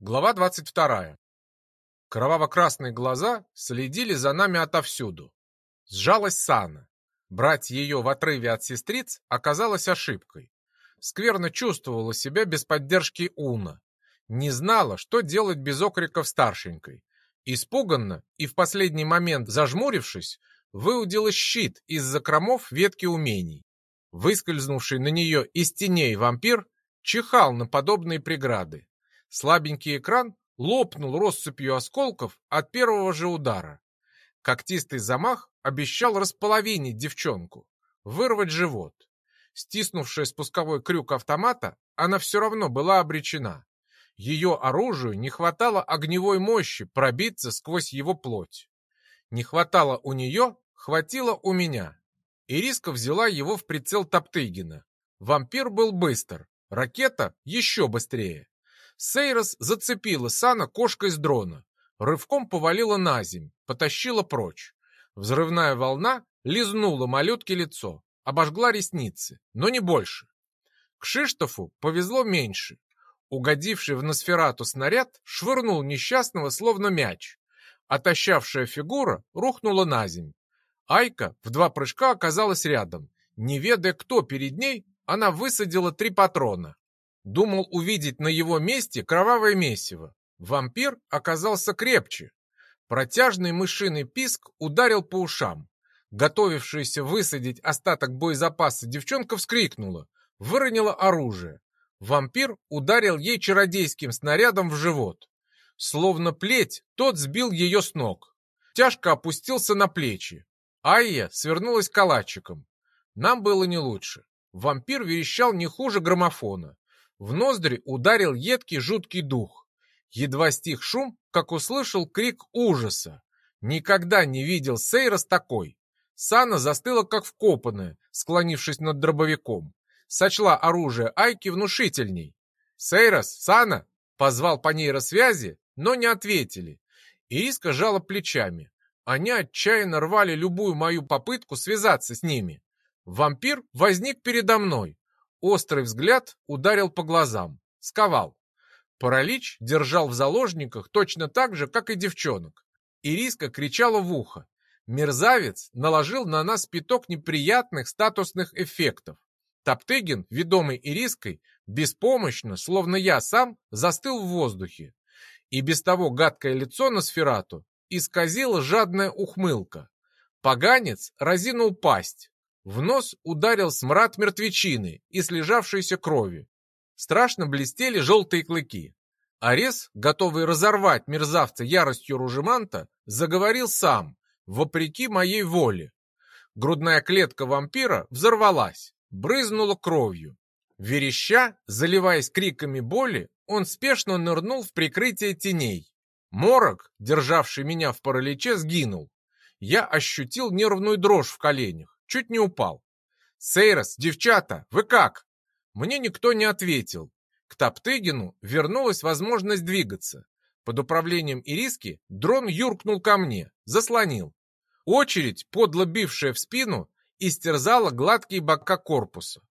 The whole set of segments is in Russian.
Глава 22. Кроваво-красные глаза следили за нами отовсюду. Сжалась Сана. Брать ее в отрыве от сестриц оказалось ошибкой. Скверно чувствовала себя без поддержки Уна. Не знала, что делать без окриков старшенькой. Испуганно и в последний момент зажмурившись, выудила щит из закромов ветки умений. Выскользнувший на нее из теней вампир чихал на подобные преграды. Слабенький экран лопнул россыпью осколков от первого же удара. Когтистый замах обещал располовинить девчонку, вырвать живот. Стиснувшая спусковой крюк автомата, она все равно была обречена. Ее оружию не хватало огневой мощи пробиться сквозь его плоть. Не хватало у нее, хватило у меня. Ириска взяла его в прицел Топтыгина. Вампир был быстр, ракета еще быстрее. Сейрос зацепила Сана кошкой с дрона, рывком повалила на земь, потащила прочь. Взрывная волна лизнула малютке лицо, обожгла ресницы, но не больше. К Шиштофу повезло меньше. Угодивший в Носферату снаряд швырнул несчастного словно мяч. Отощавшая фигура рухнула на земь. Айка в два прыжка оказалась рядом. Не ведая, кто перед ней, она высадила три патрона. Думал увидеть на его месте кровавое месиво. Вампир оказался крепче. Протяжный мышиный писк ударил по ушам. Готовившаяся высадить остаток боезапаса девчонка вскрикнула, выронила оружие. Вампир ударил ей чародейским снарядом в живот. Словно плеть, тот сбил ее с ног. Тяжко опустился на плечи. Айя свернулась калачиком. Нам было не лучше. Вампир верещал не хуже граммофона. В ноздри ударил едкий жуткий дух. Едва стих шум, как услышал крик ужаса. Никогда не видел Сейрос такой. Сана застыла как вкопанная, склонившись над дробовиком. Сочла оружие Айки внушительней. «Сейрос, Сана!» Позвал по нейросвязи, но не ответили. Ириска жала плечами. Они отчаянно рвали любую мою попытку связаться с ними. Вампир возник передо мной. Острый взгляд ударил по глазам, сковал. Паралич держал в заложниках точно так же, как и девчонок. Ириска кричала в ухо. Мерзавец наложил на нас пяток неприятных статусных эффектов. Топтыгин, ведомый Ириской, беспомощно, словно я сам, застыл в воздухе. И без того гадкое лицо на сферату исказила жадная ухмылка. Поганец разинул пасть, в нос ударил смрад мертвечины и слежавшейся крови. Страшно блестели желтые клыки. Арес, готовый разорвать мерзавца яростью ружеманта, заговорил сам, вопреки моей воле. Грудная клетка вампира взорвалась, брызнула кровью. Вереща, заливаясь криками боли, он спешно нырнул в прикрытие теней. Морок, державший меня в параличе, сгинул. Я ощутил нервную дрожь в коленях. Чуть не упал. «Сейрос, девчата, вы как?» Мне никто не ответил. К Топтыгину вернулась возможность двигаться. Под управлением Ириски дрон юркнул ко мне, заслонил. Очередь, подло бившая в спину, истерзала гладкие бока корпуса.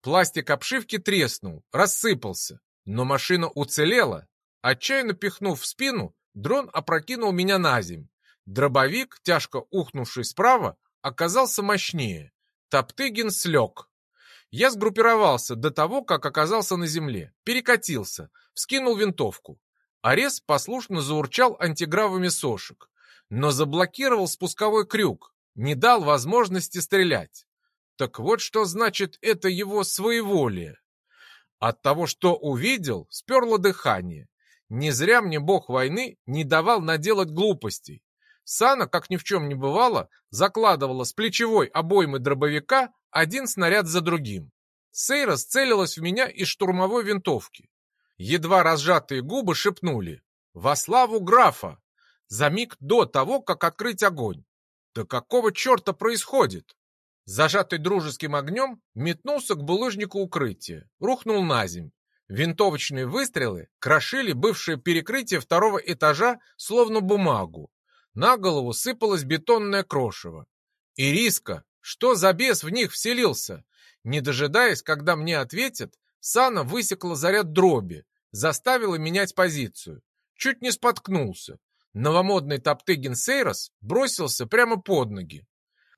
Пластик обшивки треснул, рассыпался, но машина уцелела. Отчаянно пихнув в спину, дрон опрокинул меня на земь. Дробовик, тяжко ухнувший справа, оказался мощнее. Топтыгин слег. Я сгруппировался до того, как оказался на земле, перекатился, вскинул винтовку. Арес послушно заурчал антигравами сошек, но заблокировал спусковой крюк, не дал возможности стрелять. Так вот что значит это его своеволие. От того, что увидел, сперло дыхание. Не зря мне бог войны не давал наделать глупостей. Сана, как ни в чем не бывало, закладывала с плечевой обоймы дробовика один снаряд за другим. Сейра целилась в меня из штурмовой винтовки. Едва разжатые губы шепнули «Во славу графа!» за миг до того, как открыть огонь. Да какого черта происходит? Зажатый дружеским огнем, метнулся к булыжнику укрытия, рухнул на земь. Винтовочные выстрелы крошили бывшее перекрытие второго этажа, словно бумагу. На голову сыпалось бетонное крошево. «Ириска, что за бес в них вселился?» Не дожидаясь, когда мне ответят, Сана высекла заряд дроби, заставило менять позицию. Чуть не споткнулся. Новомодный Топтыгин Сейрос бросился прямо под ноги.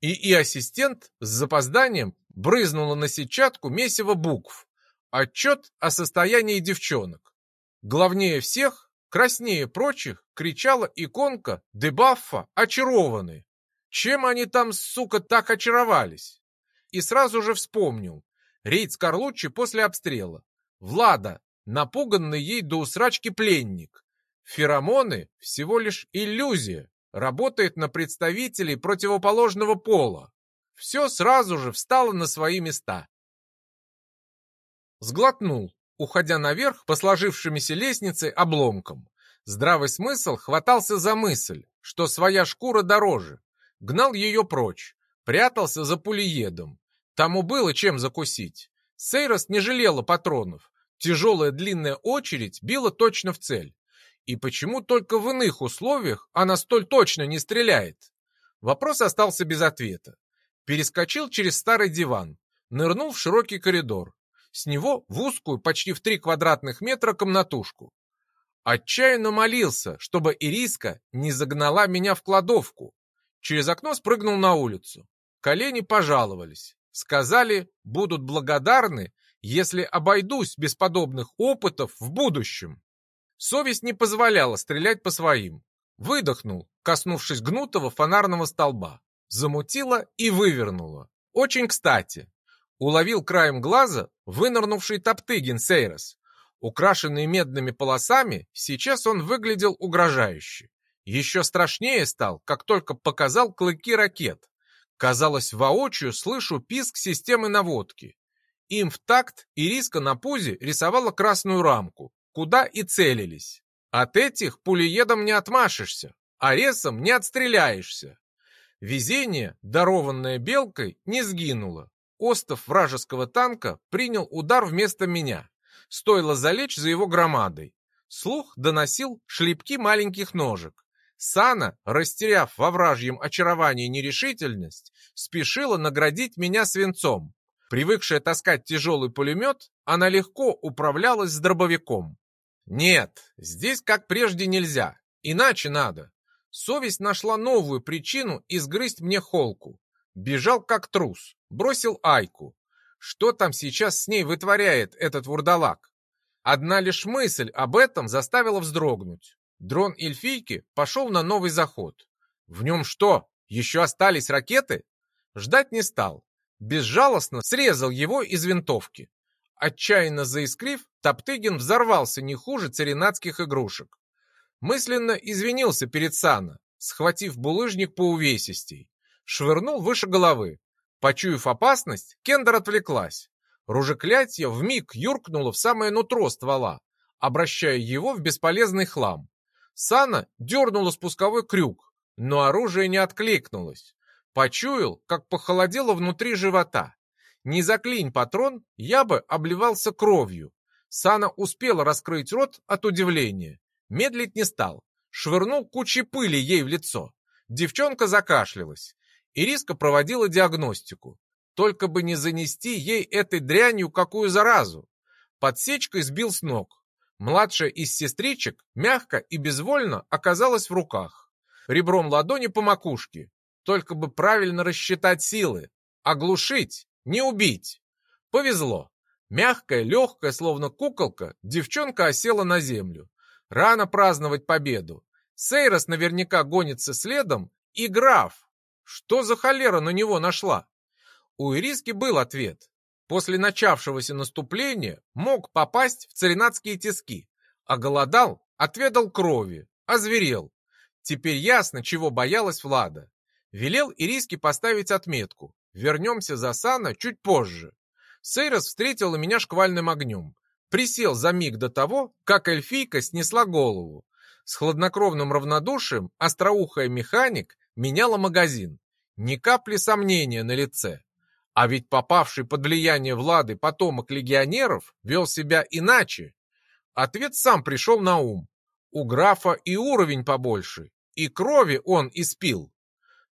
И и ассистент с запозданием брызнула на сетчатку месиво букв. Отчет о состоянии девчонок. Главнее всех, краснее прочих, кричала иконка дебаффа «Очарованы». Чем они там, сука, так очаровались? И сразу же вспомнил. Рейд Скорлуччи после обстрела. Влада, напуганный ей до усрачки пленник. Феромоны – всего лишь иллюзия, работает на представителей противоположного пола. Все сразу же встало на свои места. Сглотнул, уходя наверх по сложившимися лестнице обломком. Здравый смысл хватался за мысль, что своя шкура дороже. Гнал ее прочь, прятался за пулеедом. Тому было чем закусить. Сейрос не жалела патронов. Тяжелая длинная очередь била точно в цель. И почему только в иных условиях она столь точно не стреляет? Вопрос остался без ответа. Перескочил через старый диван, нырнул в широкий коридор. С него в узкую, почти в три квадратных метра комнатушку. Отчаянно молился, чтобы Ириска не загнала меня в кладовку. Через окно спрыгнул на улицу. Колени пожаловались. Сказали, будут благодарны, если обойдусь без подобных опытов в будущем. Совесть не позволяла стрелять по своим. Выдохнул, коснувшись гнутого фонарного столба. Замутило и вывернуло. Очень кстати. Уловил краем глаза вынырнувший Топтыгин Сейрос. Украшенный медными полосами, сейчас он выглядел угрожающе. Еще страшнее стал, как только показал клыки ракет. Казалось, воочию слышу писк системы наводки. Им в такт Ириска на пузе рисовала красную рамку, куда и целились. От этих пулеедом не отмашешься, а ресом не отстреляешься. Везение, дарованное белкой, не сгинуло. Остов вражеского танка принял удар вместо меня. Стоило залечь за его громадой. Слух доносил шлепки маленьких ножек. Сана, растеряв во вражьем очаровании нерешительность, спешила наградить меня свинцом. Привыкшая таскать тяжелый пулемет, она легко управлялась с дробовиком. Нет, здесь как прежде нельзя, иначе надо. Совесть нашла новую причину изгрызть мне холку. Бежал как трус, бросил Айку. Что там сейчас с ней вытворяет этот вурдалак? Одна лишь мысль об этом заставила вздрогнуть. Дрон эльфийки пошел на новый заход. В нем что, еще остались ракеты? Ждать не стал. Безжалостно срезал его из винтовки. Отчаянно заискрив, Топтыгин взорвался не хуже царинатских игрушек. Мысленно извинился перед Сана, схватив булыжник по увесистей. Швырнул выше головы. Почуяв опасность, Кендер отвлеклась. Ружеклятье вмиг юркнуло в самое нутро ствола, обращая его в бесполезный хлам. Сана дернула спусковой крюк, но оружие не откликнулось. Почуял, как похолодело внутри живота. Не заклинь патрон, я бы обливался кровью. Сана успела раскрыть рот от удивления. Медлить не стал. Швырнул кучей пыли ей в лицо. Девчонка закашлялась. Ириска проводила диагностику. Только бы не занести ей этой дрянью какую заразу. Подсечкой сбил с ног. Младшая из сестричек мягко и безвольно оказалась в руках. Ребром ладони по макушке. Только бы правильно рассчитать силы. Оглушить, не убить. Повезло. Мягкая, легкая, словно куколка, девчонка осела на землю. Рано праздновать победу. Сейрос наверняка гонится следом, и граф. Что за холера на него нашла? У Ириски был ответ. После начавшегося наступления мог попасть в царинатские тиски. А голодал, отведал крови, озверел. Теперь ясно, чего боялась Влада. Велел Ириске поставить отметку. Вернемся за Сана чуть позже. Сейрос встретила меня шквальным огнем. Присел за миг до того, как эльфийка снесла голову. С хладнокровным равнодушием остроухая механик меняла магазин. Ни капли сомнения на лице. А ведь попавший под влияние Влады потомок легионеров вел себя иначе. Ответ сам пришел на ум. У графа и уровень побольше, и крови он испил.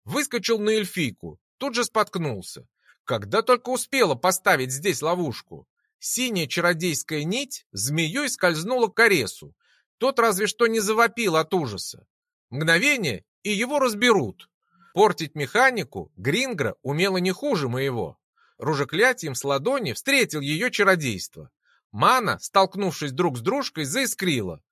Выскочил на эльфийку, тут же споткнулся. Когда только успела поставить здесь ловушку. Синяя чародейская нить змеей скользнула к Аресу. Тот разве что не завопил от ужаса. Мгновение, и его разберут. Портить механику Грингра умела не хуже моего. Ружеклятием с ладони встретил ее чародейство. Мана, столкнувшись друг с дружкой, заискрила.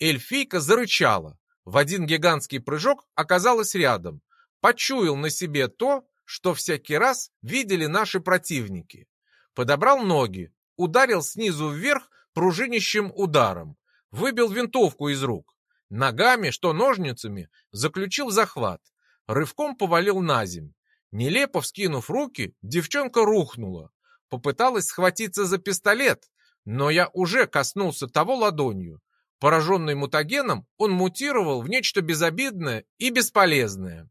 Эльфийка зарычала. В один гигантский прыжок оказалась рядом. Почуял на себе то, что всякий раз видели наши противники. Подобрал ноги, ударил снизу вверх пружинищим ударом, выбил винтовку из рук. Ногами, что ножницами, заключил захват. Рывком повалил на земь. Нелепо вскинув руки, девчонка рухнула. Попыталась схватиться за пистолет, но я уже коснулся того ладонью. Пораженный мутагеном, он мутировал в нечто безобидное и бесполезное.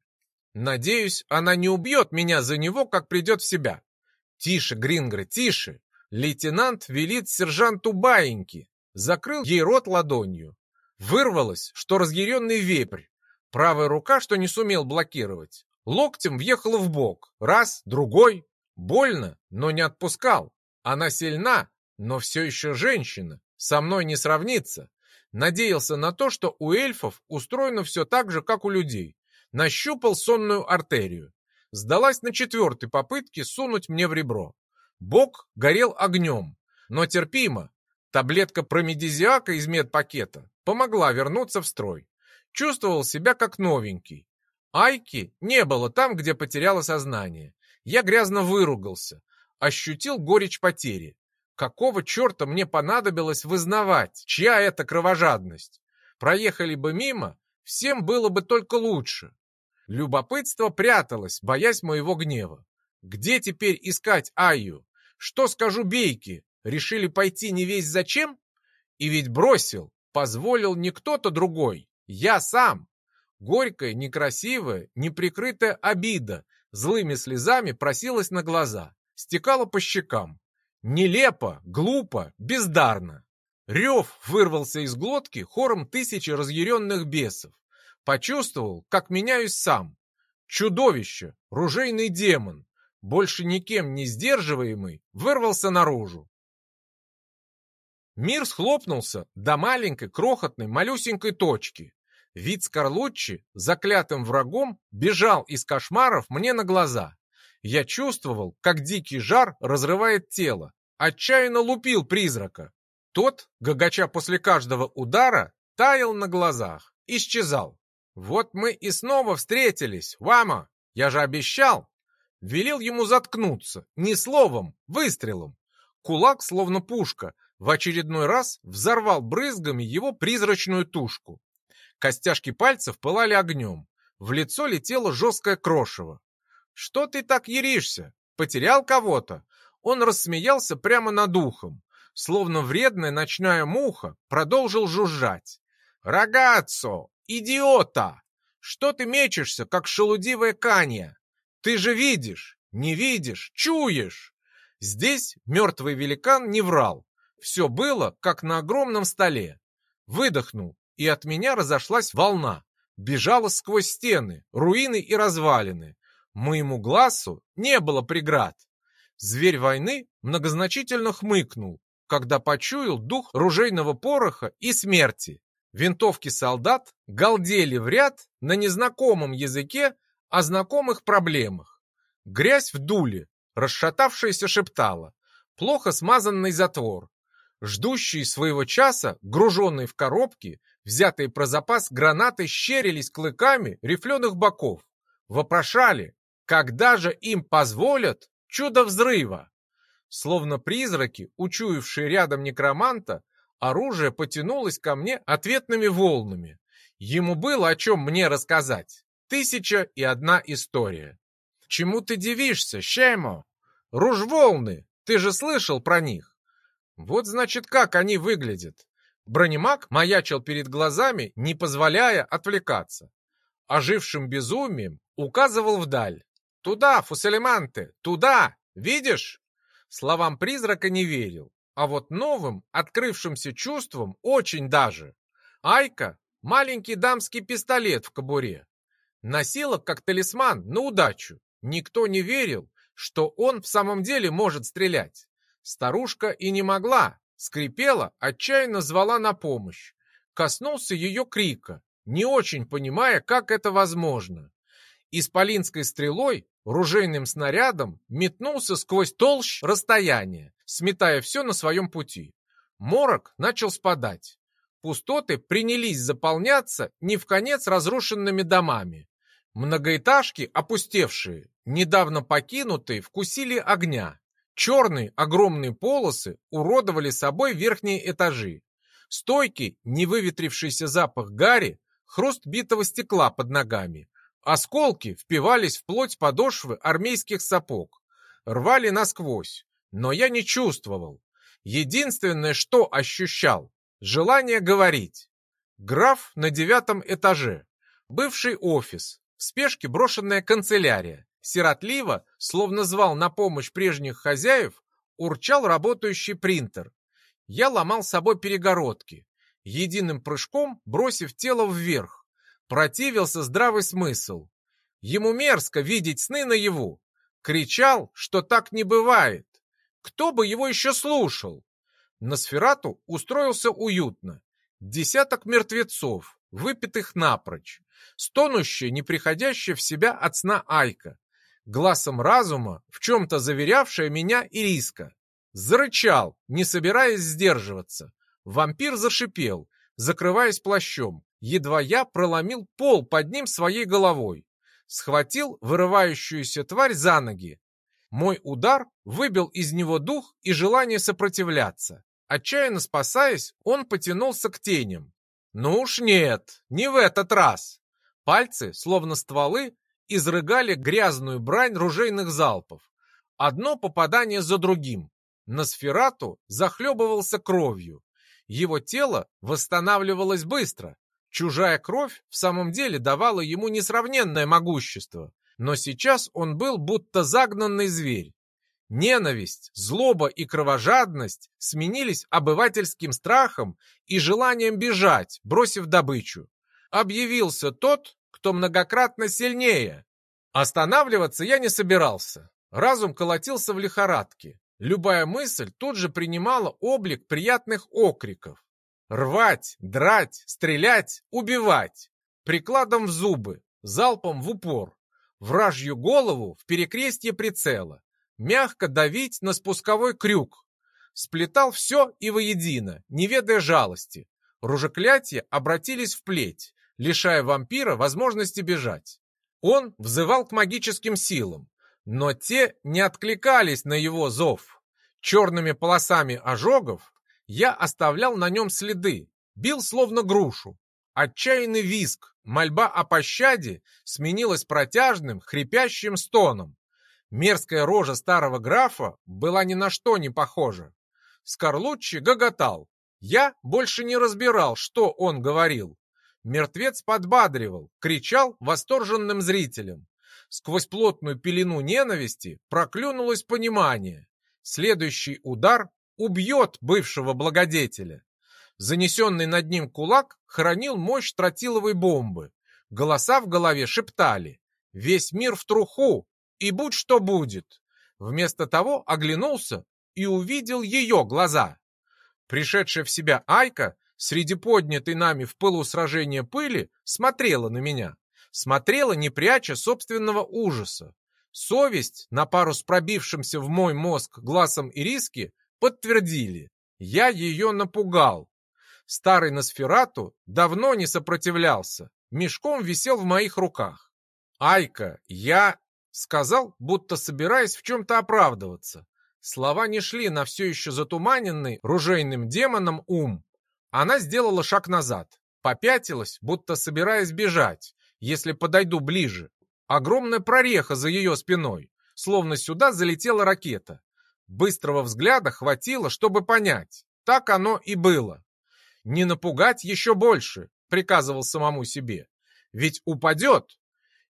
Надеюсь, она не убьет меня за него, как придет в себя. Тише, Грингры, тише. Лейтенант велит сержанту баиньки. Закрыл ей рот ладонью. Вырвалось, что разъяренный вепрь. Правая рука, что не сумел блокировать. Локтем въехала в бок. Раз, другой. Больно, но не отпускал. Она сильна, но все еще женщина. Со мной не сравнится. Надеялся на то, что у эльфов устроено все так же, как у людей. Нащупал сонную артерию. Сдалась на четвертой попытке сунуть мне в ребро. Бок горел огнем, но терпимо. Таблетка промедизиака из медпакета помогла вернуться в строй. Чувствовал себя как новенький. Айки не было там, где потеряла сознание. Я грязно выругался, ощутил горечь потери. Какого черта мне понадобилось вызнавать, чья это кровожадность? Проехали бы мимо, всем было бы только лучше. Любопытство пряталось, боясь моего гнева. Где теперь искать Айю? Что скажу Бейке? Решили пойти не весь зачем? И ведь бросил, позволил не кто-то другой, я сам. Горькая, некрасивая, неприкрытая обида злыми слезами просилась на глаза, стекала по щекам. Нелепо, глупо, бездарно. Рев вырвался из глотки хором тысячи разъяренных бесов. Почувствовал, как меняюсь сам. Чудовище, ружейный демон, больше никем не сдерживаемый, вырвался наружу. Мир схлопнулся до маленькой, крохотной, малюсенькой точки. Вид Скорлуччи, заклятым врагом, бежал из кошмаров мне на глаза. Я чувствовал, как дикий жар разрывает тело, отчаянно лупил призрака. Тот, гагача после каждого удара, таял на глазах, исчезал. Вот мы и снова встретились, Вама, я же обещал. Велел ему заткнуться, ни словом, выстрелом. Кулак, словно пушка, в очередной раз взорвал брызгами его призрачную тушку. Костяшки пальцев пылали огнем. В лицо летело жесткое крошево. «Что ты так еришься? Потерял кого-то?» Он рассмеялся прямо над ухом, словно вредная ночная муха, продолжил жужжать. «Рогаццо! Идиота! Что ты мечешься, как шелудивая канья? Ты же видишь, не видишь, чуешь!» Здесь мертвый великан не врал. Все было, как на огромном столе. Выдохнул, и от меня разошлась волна. Бежала сквозь стены, руины и развалины. Моему глазу не было преград. Зверь войны многозначительно хмыкнул, когда почуял дух ружейного пороха и смерти. Винтовки солдат галдели в ряд на незнакомом языке о знакомых проблемах. Грязь в дуле, расшатавшаяся шептала, плохо смазанный затвор. Ждущие своего часа, груженные в коробки, взятые про запас гранаты щерились клыками рифленых боков. Вопрошали, когда же им позволят Чудо взрыва! Словно призраки, учуявшие рядом некроманта, оружие потянулось ко мне ответными волнами. Ему было о чем мне рассказать. Тысяча и одна история. Чему ты дивишься, Щемо? Ружволны, ты же слышал про них? Вот значит, как они выглядят. Бронемаг маячил перед глазами, не позволяя отвлекаться. Ожившим безумием указывал вдаль. «Туда, Фуселеманте, туда! Видишь?» Словам призрака не верил, а вот новым, открывшимся чувствам очень даже. Айка — маленький дамский пистолет в кобуре. Носила как талисман на удачу. Никто не верил, что он в самом деле может стрелять. Старушка и не могла, скрипела, отчаянно звала на помощь. Коснулся ее крика, не очень понимая, как это возможно. Исполинской стрелой, ружейным снарядом, метнулся сквозь толщ расстояния, сметая все на своем пути. Морок начал спадать. Пустоты принялись заполняться не в конец разрушенными домами. Многоэтажки, опустевшие, недавно покинутые, вкусили огня. Черные огромные полосы уродовали собой верхние этажи. Стойкий, невыветрившийся запах гари, хруст битого стекла под ногами. Осколки впивались в плоть подошвы армейских сапог. Рвали насквозь, но я не чувствовал. Единственное, что ощущал — желание говорить. Граф на девятом этаже. Бывший офис, в спешке брошенная канцелярия. Сиротливо, словно звал на помощь прежних хозяев, урчал работающий принтер. Я ломал собой перегородки, единым прыжком бросив тело вверх. Противился здравый смысл. Ему мерзко видеть сны наяву. Кричал, что так не бывает. Кто бы его еще слушал? На сферату устроился уютно. Десяток мертвецов, выпитых напрочь. Стонущая, не приходящая в себя от сна Айка. Глазом разума, в чем-то заверявшая меня Ириска. Зарычал, не собираясь сдерживаться. Вампир зашипел, закрываясь плащом. Едва я проломил пол под ним своей головой. Схватил вырывающуюся тварь за ноги. Мой удар выбил из него дух и желание сопротивляться. Отчаянно спасаясь, он потянулся к теням. Ну уж нет, не в этот раз. Пальцы, словно стволы, изрыгали грязную брань ружейных залпов. Одно попадание за другим. Носферату захлебывался кровью. Его тело восстанавливалось быстро. Чужая кровь в самом деле давала ему несравненное могущество. Но сейчас он был будто загнанный зверь. Ненависть, злоба и кровожадность сменились обывательским страхом и желанием бежать, бросив добычу. Объявился тот, кто многократно сильнее. Останавливаться я не собирался. Разум колотился в лихорадке. Любая мысль тут же принимала облик приятных окриков. Рвать, драть, стрелять, убивать. Прикладом в зубы, залпом в упор. Вражью голову в перекрестье прицела. Мягко давить на спусковой крюк. Сплетал все и воедино, не ведая жалости. Ружеклятия обратились в плеть, лишая вампира возможности бежать. Он взывал к магическим силам, но те не откликались на его зов. Черными полосами ожогов я оставлял на нем следы, бил словно грушу. Отчаянный визг, мольба о пощаде сменилась протяжным, хрипящим стоном. Мерзкая рожа старого графа была ни на что не похожа. Скорлуччи гоготал. Я больше не разбирал, что он говорил. Мертвец подбадривал, кричал восторженным зрителям. Сквозь плотную пелену ненависти проклюнулось понимание. Следующий удар убьет бывшего благодетеля. Занесенный над ним кулак хранил мощь тротиловой бомбы. Голоса в голове шептали «Весь мир в труху, и будь что будет». Вместо того оглянулся и увидел ее глаза. Пришедшая в себя Айка среди поднятой нами в пылу сражения пыли смотрела на меня смотрела, не пряча собственного ужаса. Совесть, на пару с пробившимся в мой мозг глазом Ириски, подтвердили. Я ее напугал. Старый Носферату давно не сопротивлялся, мешком висел в моих руках. «Айка, я...» — сказал, будто собираясь в чем-то оправдываться. Слова не шли на все еще затуманенный ружейным демоном ум. Она сделала шаг назад, попятилась, будто собираясь бежать, если подойду ближе. Огромная прореха за ее спиной, словно сюда залетела ракета. Быстрого взгляда хватило, чтобы понять. Так оно и было. Не напугать еще больше, приказывал самому себе. Ведь упадет.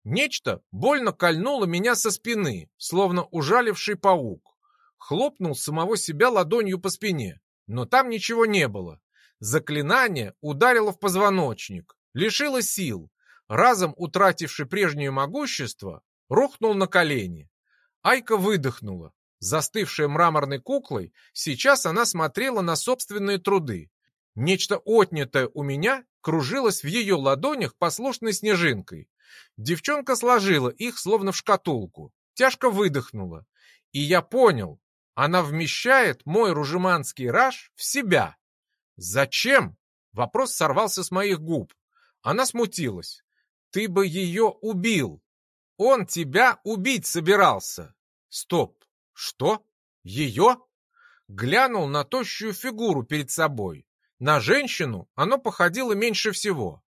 Нечто больно кольнуло меня со спины, словно ужаливший паук. Хлопнул самого себя ладонью по спине, но там ничего не было. Заклинание ударило в позвоночник, лишило сил, разом утративший прежнее могущество, рухнул на колени. Айка выдохнула, Застывшая мраморной куклой, сейчас она смотрела на собственные труды. Нечто отнятое у меня кружилось в ее ладонях послушной снежинкой. Девчонка сложила их, словно в шкатулку, тяжко выдохнула. И я понял, она вмещает мой ружеманский раж в себя. Зачем? Вопрос сорвался с моих губ. Она смутилась. Ты бы ее убил. Он тебя убить собирался. Стоп. Что? Ее? Глянул на тощую фигуру перед собой. На женщину оно походило меньше всего.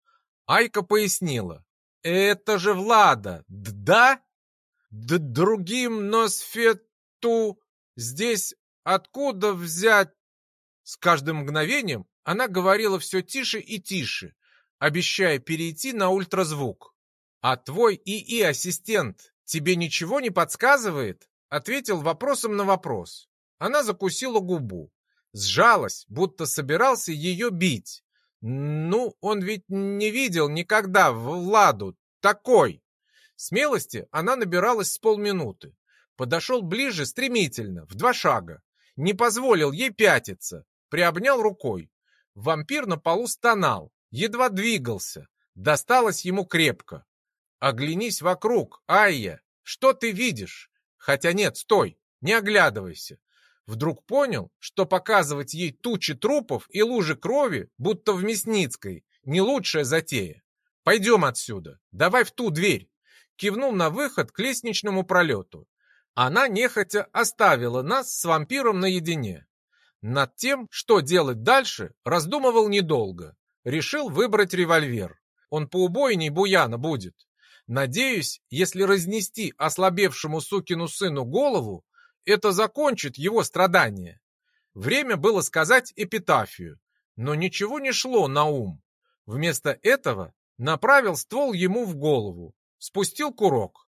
Айка пояснила. Это же Влада, да? Д другим Носфету здесь откуда взять? С каждым мгновением она говорила все тише и тише, обещая перейти на ультразвук. «А твой ИИ-ассистент тебе ничего не подсказывает?» Ответил вопросом на вопрос. Она закусила губу. Сжалась, будто собирался ее бить. Ну, он ведь не видел никогда Владу такой. Смелости она набиралась с полминуты. Подошел ближе стремительно, в два шага. Не позволил ей пятиться. Приобнял рукой. Вампир на полу стонал, едва двигался. Досталось ему крепко. Оглянись вокруг, Айя. Что ты видишь? Хотя нет, стой, не оглядывайся. Вдруг понял, что показывать ей тучи трупов и лужи крови, будто в Мясницкой, не лучшая затея. Пойдем отсюда, давай в ту дверь. Кивнул на выход к лестничному пролету. Она нехотя оставила нас с вампиром наедине. Над тем, что делать дальше, раздумывал недолго. Решил выбрать револьвер. Он поубойней Буяна будет. Надеюсь, если разнести ослабевшему сукину сыну голову, это закончит его страдания. Время было сказать эпитафию, но ничего не шло на ум. Вместо этого направил ствол ему в голову, спустил курок.